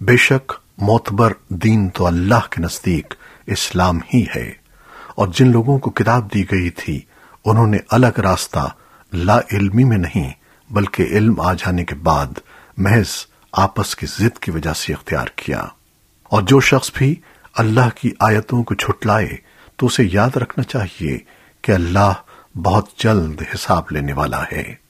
بے شک معتبر دین تو اللہ کے نزدیک اسلام ہی ہے۔ اور جن لوگوں کو کتاب دی گئی تھی، انہوں نے الگ راستہ لا علمی میں نہیں، بلکہ علم آ جانے کے بعد محض آپس کی ضد کی وجہ سے اختیار کیا۔ اور جو شخص بھی اللہ کی آیتوں کو چھٹلائے تو اسے یاد رکھنا چاہیے کہ اللہ بہت جلد حساب لینے والا ہے۔